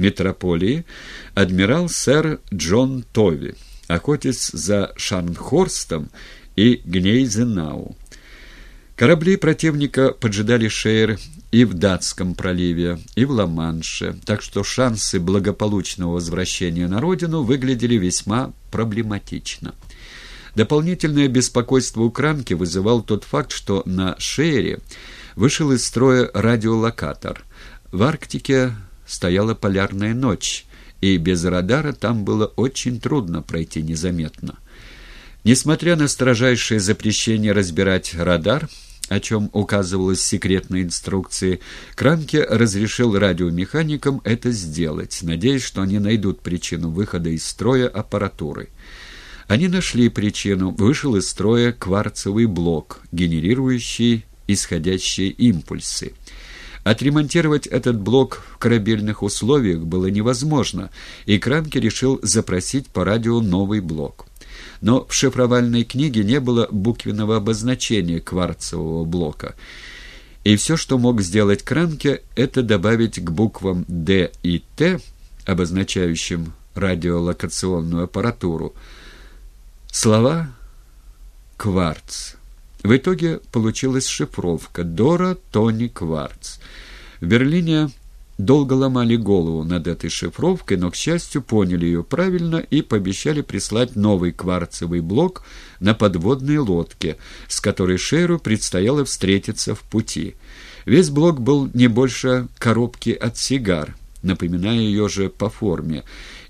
метрополии адмирал сэр Джон Тови, охотясь за Шарнхорстом и Гнейзенау. Корабли противника поджидали Шейр и в Датском проливе, и в Ла-Манше, так что шансы благополучного возвращения на родину выглядели весьма проблематично. Дополнительное беспокойство Укранки вызывал тот факт, что на Шейре вышел из строя радиолокатор. В Арктике стояла полярная ночь, и без радара там было очень трудно пройти незаметно. Несмотря на строжайшее запрещение разбирать радар, о чем указывалось в секретной инструкции, Кранке разрешил радиомеханикам это сделать, надеясь, что они найдут причину выхода из строя аппаратуры. Они нашли причину. Вышел из строя кварцевый блок, генерирующий исходящие импульсы. Отремонтировать этот блок в корабельных условиях было невозможно, и Кранке решил запросить по радио новый блок но в шифровальной книге не было буквенного обозначения кварцевого блока. И все, что мог сделать Кранке, это добавить к буквам «Д» и «Т», обозначающим радиолокационную аппаратуру, слова «кварц». В итоге получилась шифровка «Дора Тони Кварц». В Берлине долго ломали голову над этой шифровкой, но, к счастью, поняли ее правильно и пообещали прислать новый кварцевый блок на подводной лодке, с которой Шеру предстояло встретиться в пути. Весь блок был не больше коробки от сигар, напоминая ее же по форме,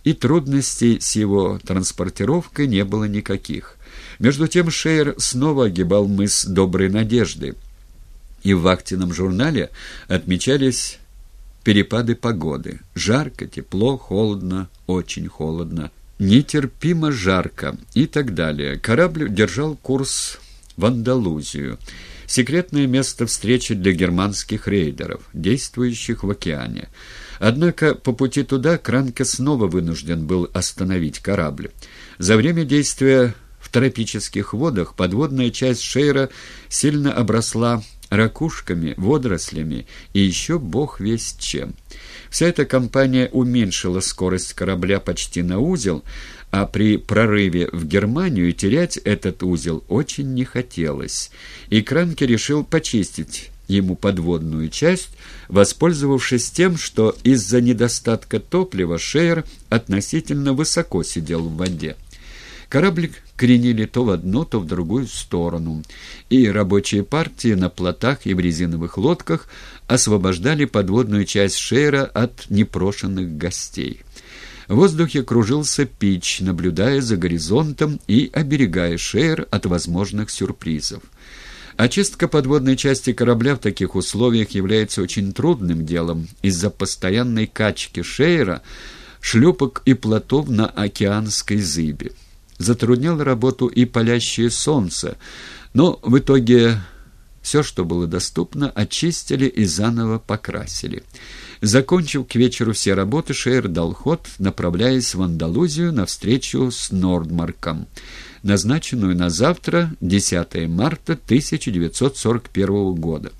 и трудностей с его транспортировкой не было никаких. Между тем Шейер снова огибал мыс Доброй Надежды, и в вахтенном журнале отмечались перепады погоды. Жарко, тепло, холодно, очень холодно, нетерпимо жарко и так далее. Корабль держал курс в Андалузию. Секретное место встречи для германских рейдеров, действующих в океане. Однако по пути туда Кранке снова вынужден был остановить корабль. За время действия в тропических водах подводная часть Шейра сильно обросла ракушками, водорослями и еще бог весь чем. Вся эта компания уменьшила скорость корабля почти на узел, а при прорыве в Германию терять этот узел очень не хотелось, и Кранке решил почистить ему подводную часть, воспользовавшись тем, что из-за недостатка топлива Шейер относительно высоко сидел в воде. Кораблик кренили то в одну, то в другую сторону, и рабочие партии на плотах и в резиновых лодках освобождали подводную часть шейра от непрошенных гостей. В воздухе кружился пич, наблюдая за горизонтом и оберегая шейр от возможных сюрпризов. Очистка подводной части корабля в таких условиях является очень трудным делом из-за постоянной качки шейра, шлюпок и плотов на океанской зыбе затрудняло работу и палящее солнце, но в итоге все, что было доступно, очистили и заново покрасили. Закончив к вечеру все работы, Шейер дал ход, направляясь в Андалузию на встречу с Нордмарком, назначенную на завтра, 10 марта 1941 года.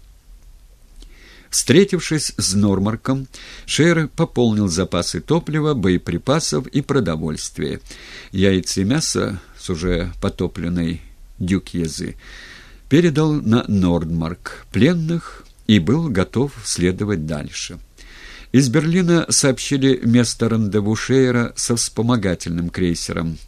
Встретившись с Нормарком, Шейр пополнил запасы топлива, боеприпасов и продовольствия. Яйца и мясо с уже потопленной дюкьезы передал на Нордмарк пленных и был готов следовать дальше. Из Берлина сообщили место рандеву Шейера со вспомогательным крейсером